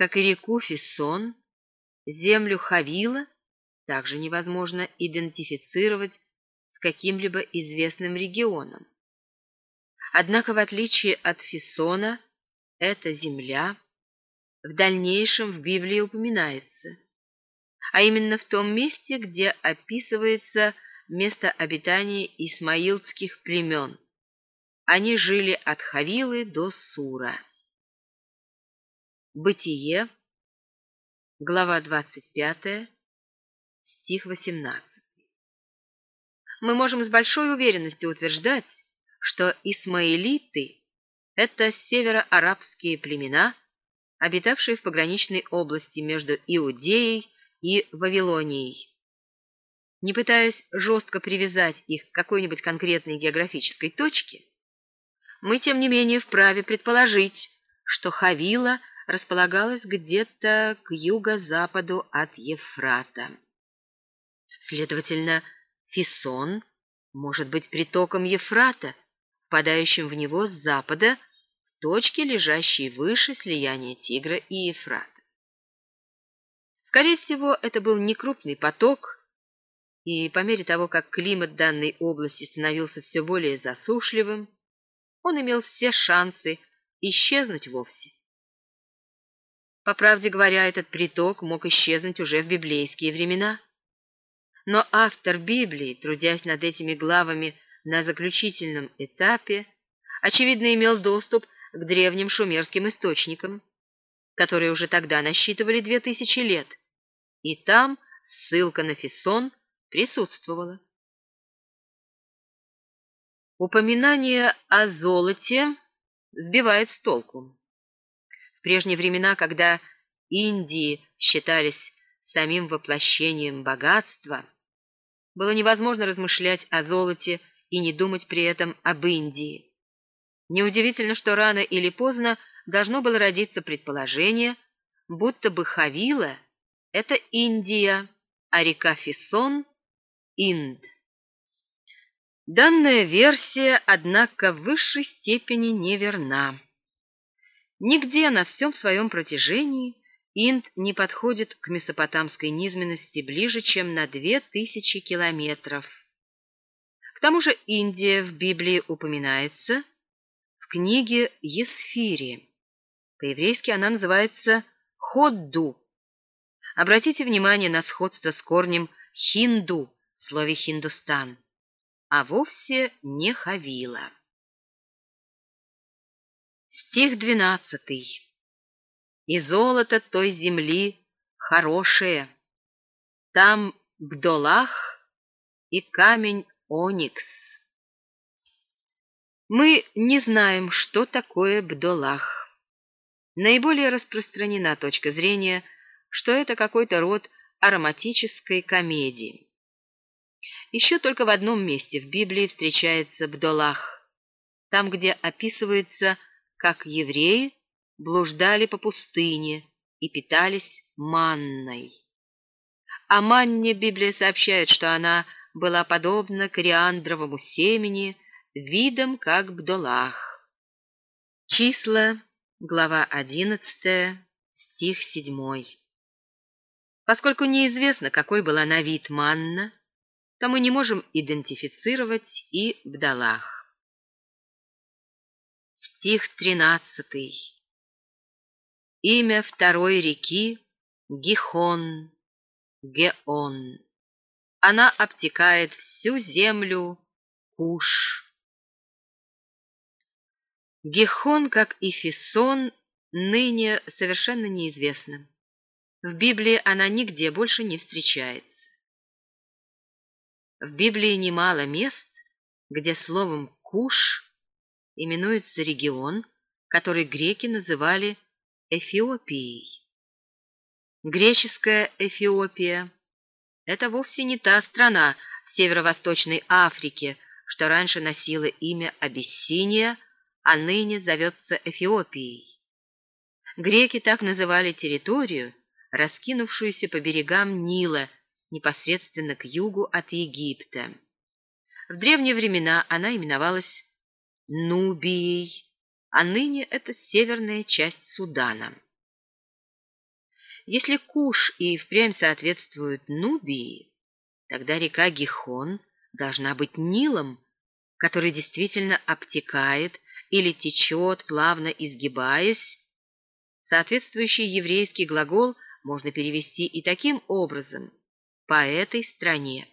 как и реку Фиссон, землю Хавила также невозможно идентифицировать с каким-либо известным регионом. Однако, в отличие от Фиссона, эта земля в дальнейшем в Библии упоминается, а именно в том месте, где описывается место обитания исмаилских племен. Они жили от Хавилы до Сура. Бытие, глава 25, стих 18. Мы можем с большой уверенностью утверждать, что исмаилиты – это североарабские племена, обитавшие в пограничной области между Иудеей и Вавилонией. Не пытаясь жестко привязать их к какой-нибудь конкретной географической точке, мы, тем не менее, вправе предположить, что Хавила – располагалась где-то к юго-западу от Ефрата. Следовательно, Фисон может быть притоком Ефрата, впадающим в него с запада в точке, лежащей выше слияния Тигра и Ефрата. Скорее всего, это был некрупный поток, и по мере того, как климат данной области становился все более засушливым, он имел все шансы исчезнуть вовсе. По правде говоря, этот приток мог исчезнуть уже в библейские времена. Но автор Библии, трудясь над этими главами на заключительном этапе, очевидно имел доступ к древним шумерским источникам, которые уже тогда насчитывали две тысячи лет, и там ссылка на Фессон присутствовала. Упоминание о золоте сбивает с толку. В прежние времена, когда Индии считались самим воплощением богатства, было невозможно размышлять о золоте и не думать при этом об Индии. Неудивительно, что рано или поздно должно было родиться предположение, будто бы Хавила — это Индия, а река Фисон — Инд. Данная версия, однако, в высшей степени неверна. Нигде на всем своем протяжении Инд не подходит к месопотамской низменности ближе, чем на две тысячи километров. К тому же Индия в Библии упоминается в книге Есфири. По-еврейски она называется Ходду. Обратите внимание на сходство с корнем хинду в слове Хиндустан, а вовсе не Хавила. Стих двенадцатый. И золото той земли хорошее. Там бдолах и камень оникс. Мы не знаем, что такое бдолах. Наиболее распространена точка зрения, что это какой-то род ароматической комедии. Еще только в одном месте в Библии встречается бдолах, там, где описывается как евреи блуждали по пустыне и питались манной. О манне Библия сообщает, что она была подобна кориандровому семени, видом как бдолах. Числа, глава 11, стих 7. Поскольку неизвестно, какой была на вид манна, то мы не можем идентифицировать и бдалах. Стих тринадцатый. Имя второй реки — Гихон, Геон. Она обтекает всю землю Куш. Гихон, как и Фисон, ныне совершенно неизвестна. В Библии она нигде больше не встречается. В Библии немало мест, где словом «куш» именуется регион, который греки называли Эфиопией. Греческая Эфиопия – это вовсе не та страна в северо-восточной Африке, что раньше носила имя Абиссиния, а ныне зовется Эфиопией. Греки так называли территорию, раскинувшуюся по берегам Нила, непосредственно к югу от Египта. В древние времена она именовалась Нубией, а ныне это северная часть Судана. Если Куш и впрямь соответствует Нубии, тогда река Гихон должна быть Нилом, который действительно обтекает или течет, плавно изгибаясь. Соответствующий еврейский глагол можно перевести и таким образом «по этой стране».